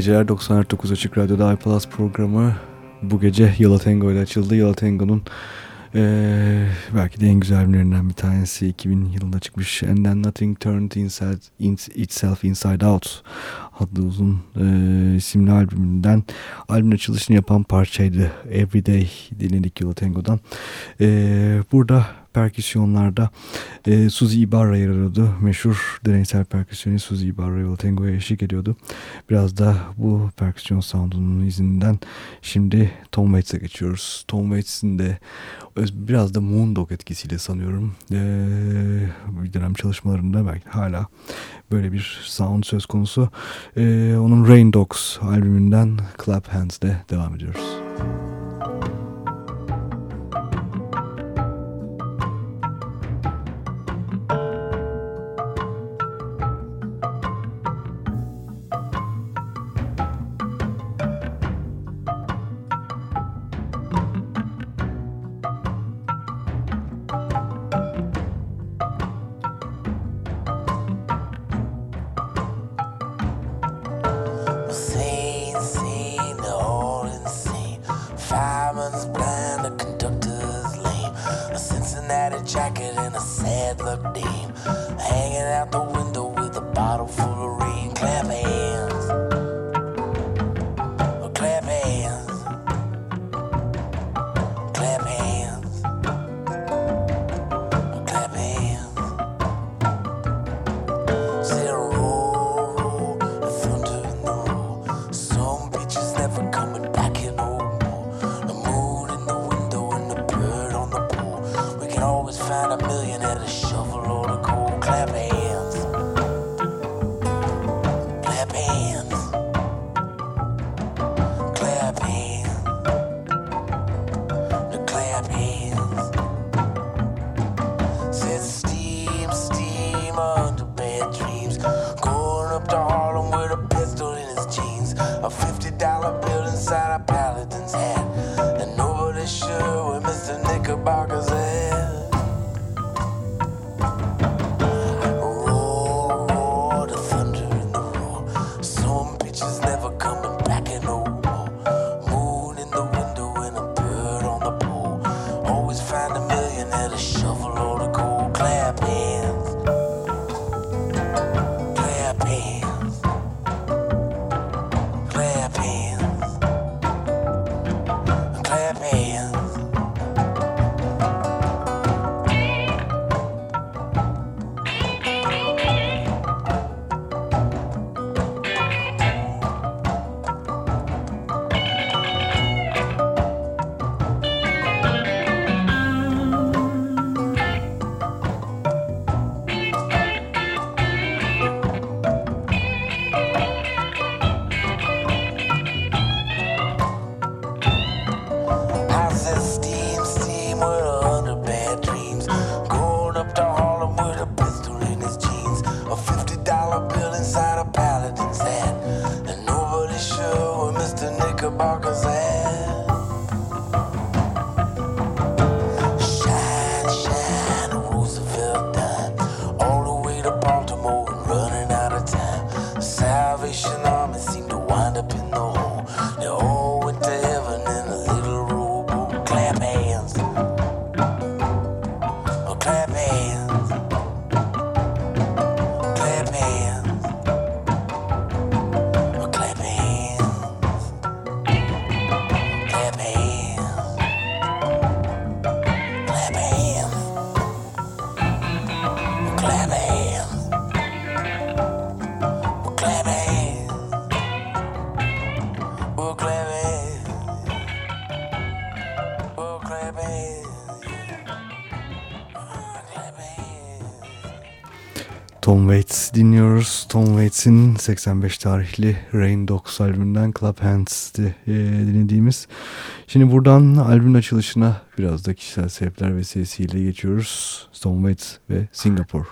Geceler 94.9 Açık Radyo'da iPlus programı bu gece Yala Tango ile açıldı. Yala Tango'nun ee, belki de en güzel albümlerinden bir tanesi 2000 yılında çıkmış And Then Nothing Turned Inside, in, Itself Inside Out adlı uzun e, isimli albümünden albüm açılışını yapan parçaydı Everyday dinledik Yala Tango'dan. E, burada perküsyonlarda e, Suzy Ibarra yer alıyordu. Meşhur deneysel perküsyonist Suzy Ibarra yol tangoya eşlik ediyordu. Biraz da bu perküsyon soundunun izinden şimdi Tom Waits'e geçiyoruz. Tom Waits'in de biraz da Moondog etkisiyle sanıyorum. E, bir dönem çalışmalarında belki hala böyle bir sound söz konusu. E, onun Rain Dogs albümünden Clap Hands'de devam ediyoruz. jacket and a sad look, dame. Hanging out the window with a bottle full Waits'in 85 tarihli Rain Dogs albümünden Club Hands'ti e, dinlediğimiz. Şimdi buradan albümün açılışına biraz da kişisel sebepler vesilesiyle geçiyoruz. Tom Waits ve Singapore.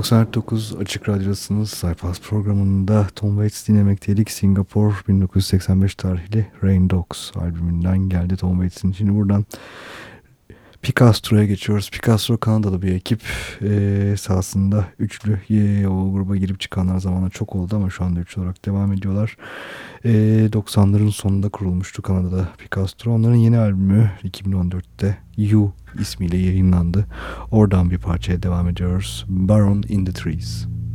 99 Açık Radyosu'nuz Sayfas programında Tom Waits dinlemekteydik. Singapur 1985 tarihli Rain Dogs albümünden geldi Tom Waits'in. Şimdi buradan Picastro'ya geçiyoruz. Picasso Kanadalı bir ekip. Ee, sahasında üçlü ee, o gruba girip çıkanlar zamanla çok oldu ama şu anda üçlü olarak devam ediyorlar. Ee, 90'ların sonunda kurulmuştu Kanada'da Picastro. Onların yeni albümü 2014'te You ismiyle yayınlandı. Oradan bir parçaya devam ediyoruz. Baron in the Trees. Müzik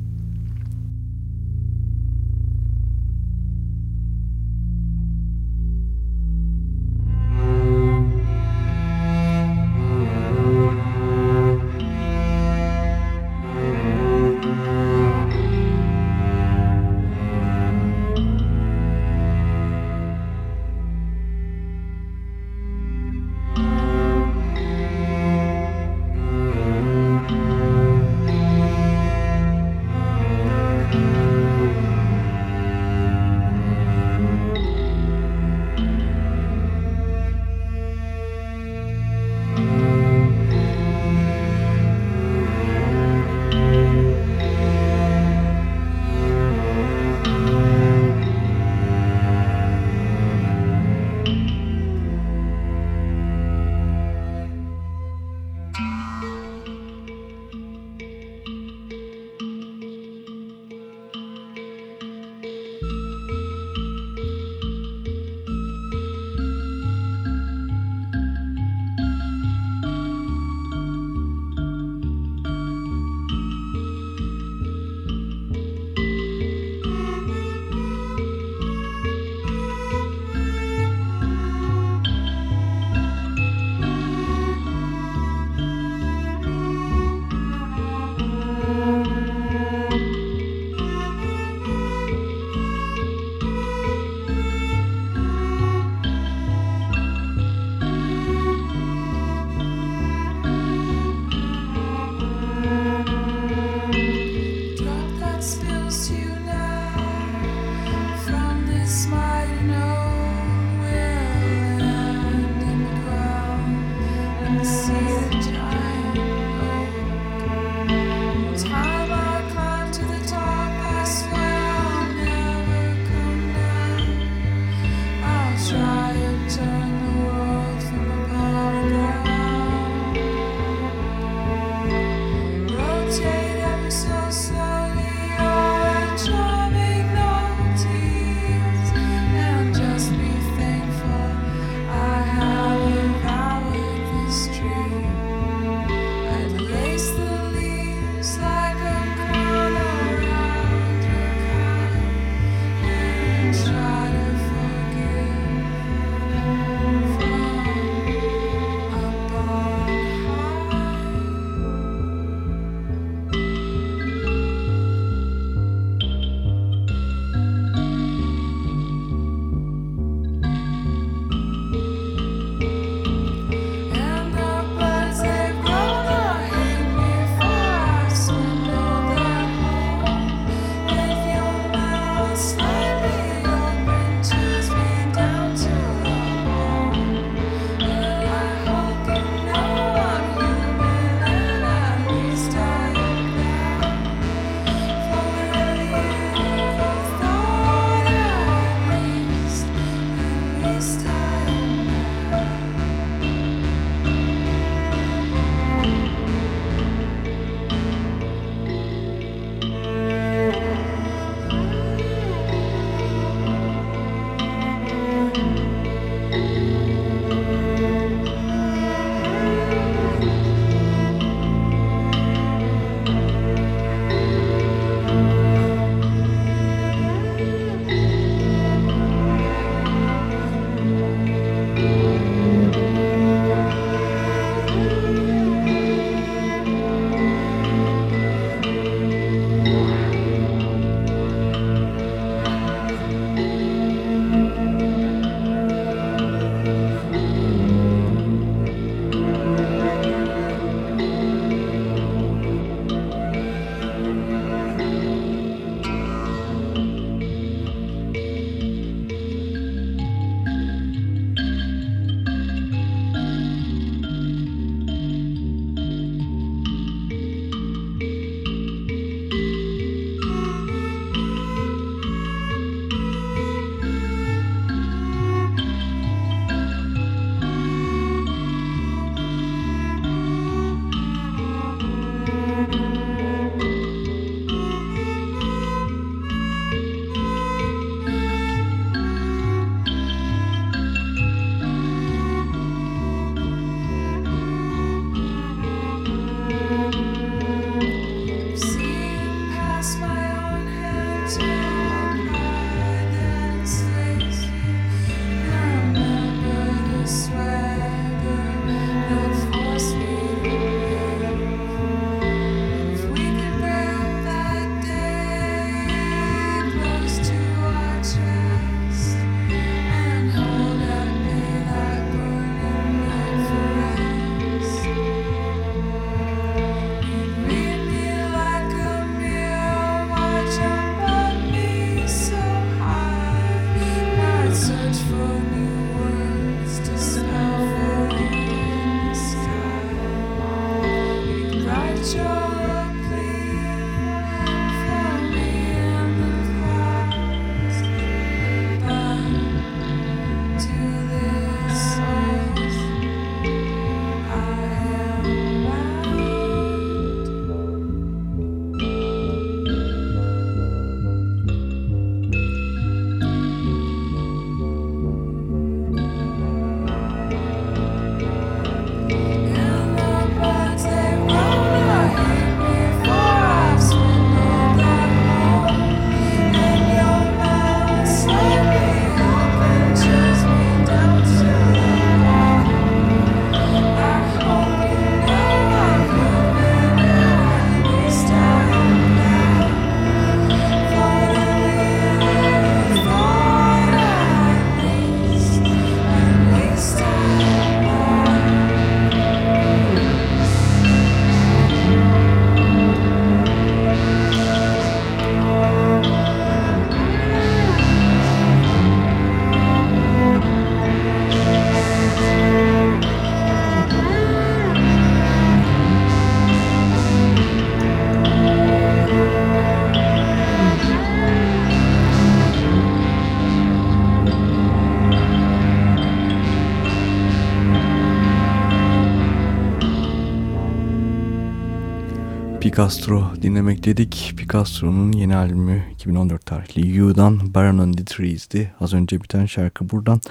Picasso dinlemek dedik. Picasso'nun yeni albümü 2014 tarihli You'dan Baron on the Trees'di. Az önce biten şarkı buradan.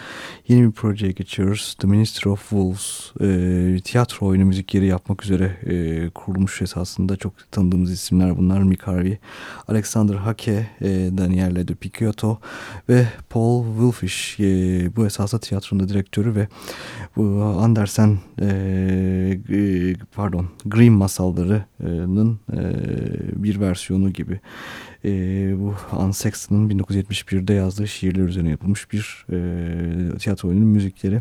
Yeni bir projeye geçiyoruz. The Minister of Wolves. E, tiyatro oyunu müzikleri yapmak üzere e, kurulmuş esasında çok tanıdığımız isimler bunlar. Mick Harvey, Alexander Hake, e, Daniele de Picciotto ve Paul Wolfish. E, bu esasında tiyatronun direktörü ve bu Andersen e, e, pardon Green masallarının e, bir versiyonu gibi e, bu Anne Sexton'ın 1971'de yazdığı şiirler üzerine yapılmış bir e, tiyatro oyunun müzikleri.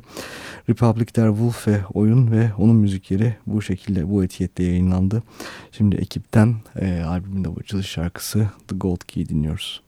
Republic Der Wolf ve oyun ve onun müzikleri bu şekilde bu etikette yayınlandı. Şimdi ekipten e, albümün de açılış şarkısı The Gold Key dinliyoruz.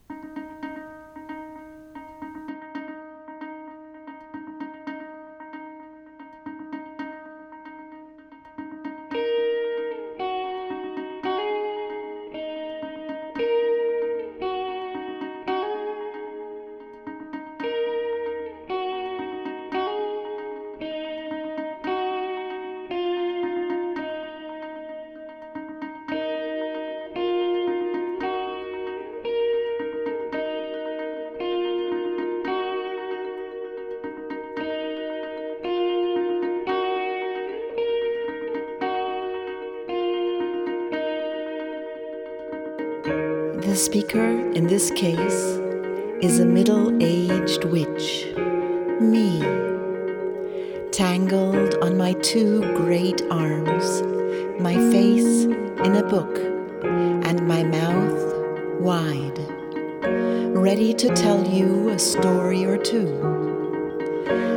Speaker in this case is a middle aged witch, me, tangled on my two great arms, my face in a book, and my mouth wide, ready to tell you a story or two.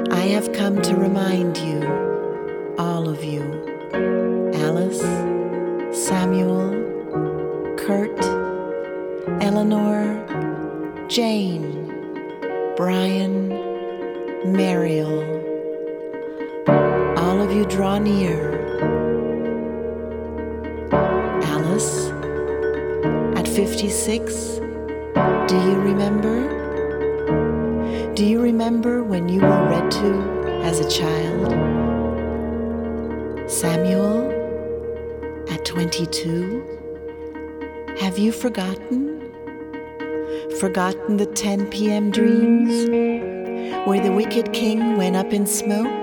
I have come to remind you, all of you, Alice, 56, do you remember? Do you remember when you were read to as a child? Samuel, at 22? Have you forgotten? Forgotten the 10 p.m. dreams where the wicked king went up in smoke?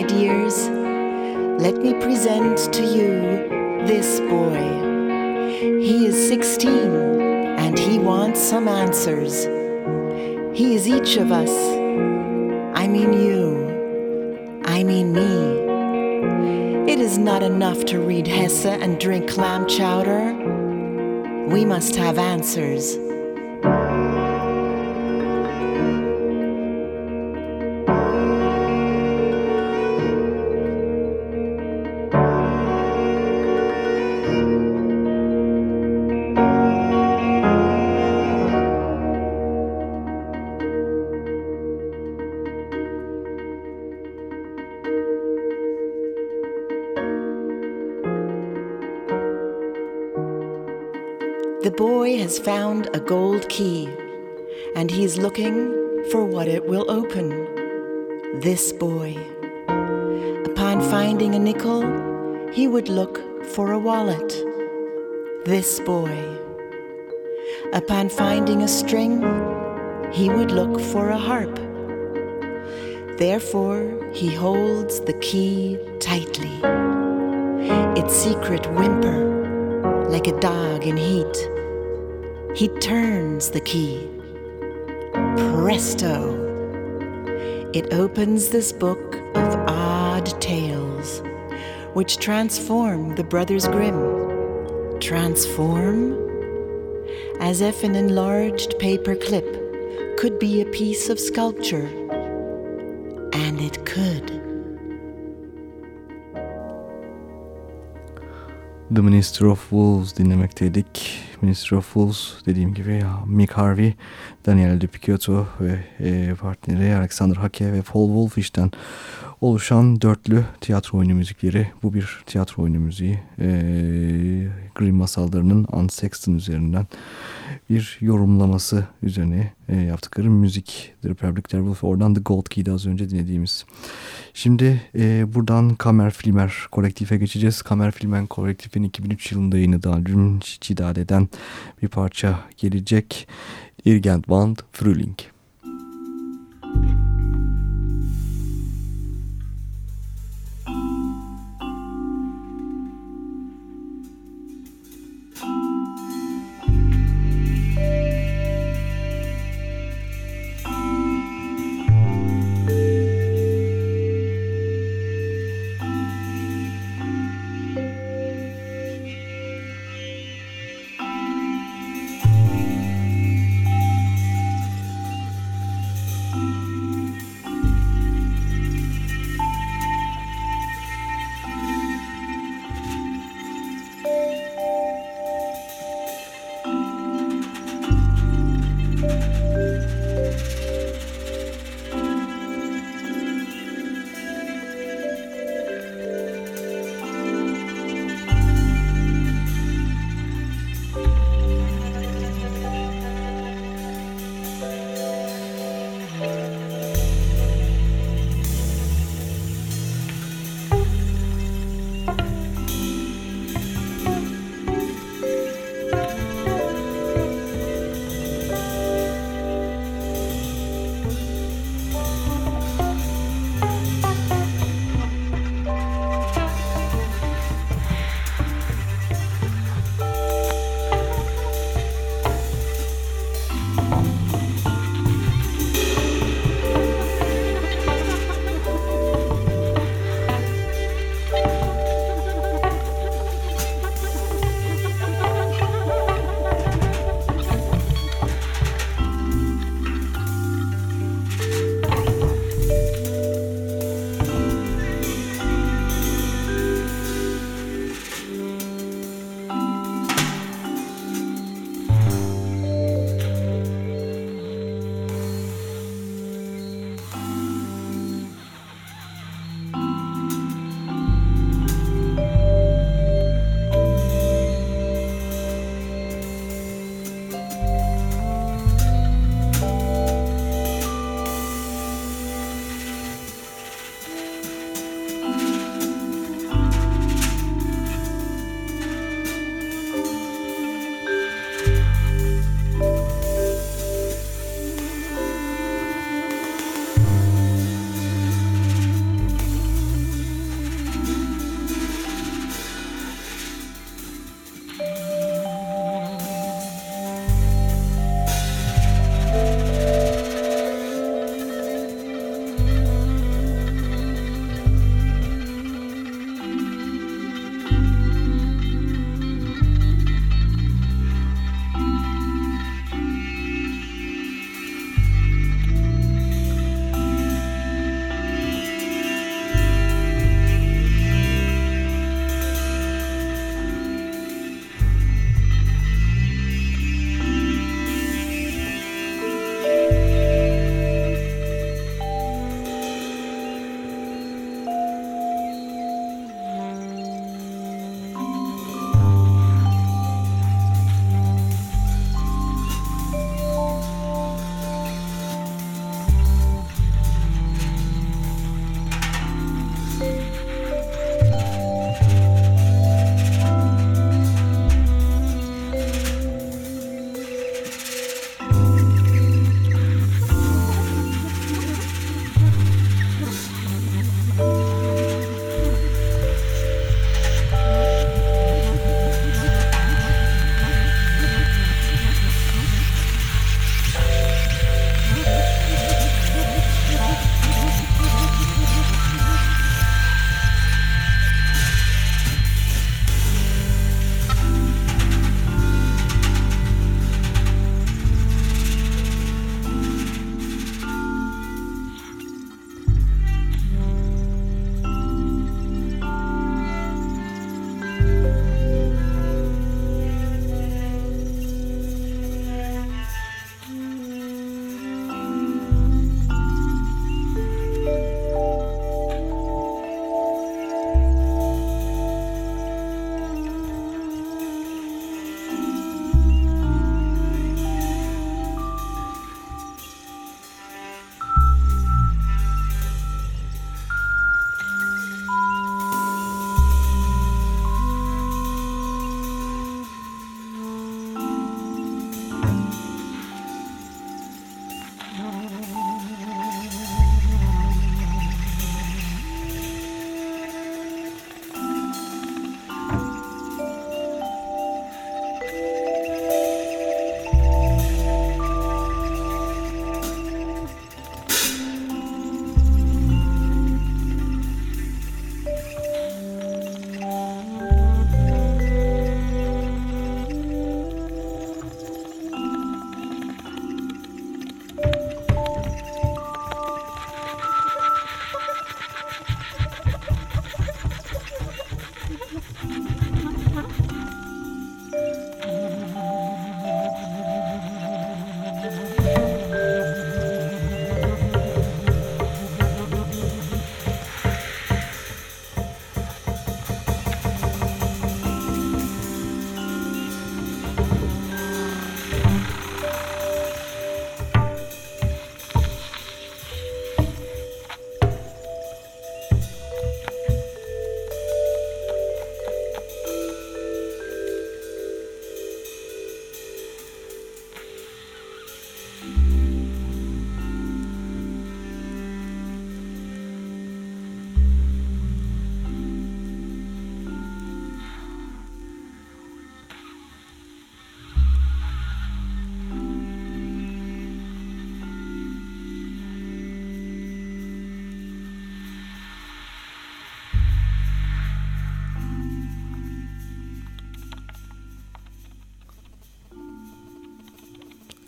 My dears. Let me present to you this boy. He is 16 and he wants some answers. He is each of us. I mean you. I mean me. It is not enough to read Hesse and drink clam chowder. We must have answers. Has found a gold key, and he's looking for what it will open. This boy. Upon finding a nickel, he would look for a wallet. This boy. Upon finding a string, he would look for a harp. Therefore, he holds the key tightly. Its secret whimper like a dog in heat. He turns the key. Presto! It opens this book of odd tales, which transform the Brothers Grimm. Transform? As if an enlarged paper clip could be a piece of sculpture. And it could. The Minister of Wolves dinlemekteydik. Minister of Wolves dediğim gibi Mick Harvey, Daniel De Picciotto ve e, partneri Alexander Hake ve Paul Wolfish'ten oluşan dörtlü tiyatro oyunu müzikleri. Bu bir tiyatro oyunu müziği. E, Grimm masallarının Anne Sexton üzerinden bir yorumlaması üzerine e, yaptıkları müzik. The Republic Werewolf oradan The Gold Key'de az önce dinlediğimiz. Şimdi e, buradan Kamer Filmer kolektife geçeceğiz. Kamer Filmer kolektifin 2003 yılında yayınladığı albüm Çidade'den bir parça gelecek. Irgendwann Frühling.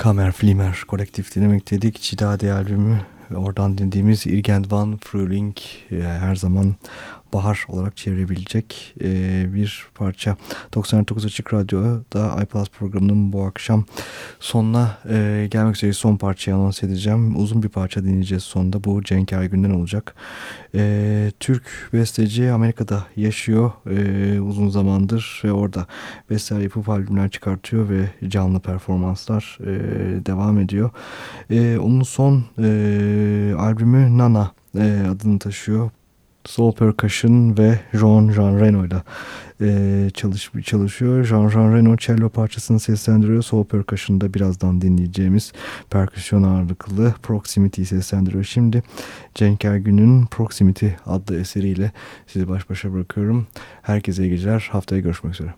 Kamer Flimer kolektif dinlemekteydik. Cidade albümü oradan dinlediğimiz Irgendwann Frühling e, her zaman bahar olarak çevirebilecek e, bir parça. 99 Açık Radyo'da iPlus programının bu akşam sonuna e, gelmek üzere son parçayı anons edeceğim. Uzun bir parça dinleyeceğiz sonunda. Bu Cenk Ergün'den olacak. E, Türk besteci Amerika'da yaşıyor e, uzun zamandır ve orada besteler yapıp albümler çıkartıyor ve canlı performanslar e, devam ediyor. E, onun son e, albümü Nana e, adını taşıyor. Soul Percussion ve Jean Jean Reno ile çalış, çalışıyor. Jean Jean Reno cello parçasını seslendiriyor. Soul Percussion'da birazdan dinleyeceğimiz perküsyon ağırlıklı Proximity'yi seslendiriyor. Şimdi Cenk Ergün'ün Proximity adlı eseriyle sizi baş başa bırakıyorum. Herkese iyi geceler. Haftaya görüşmek üzere.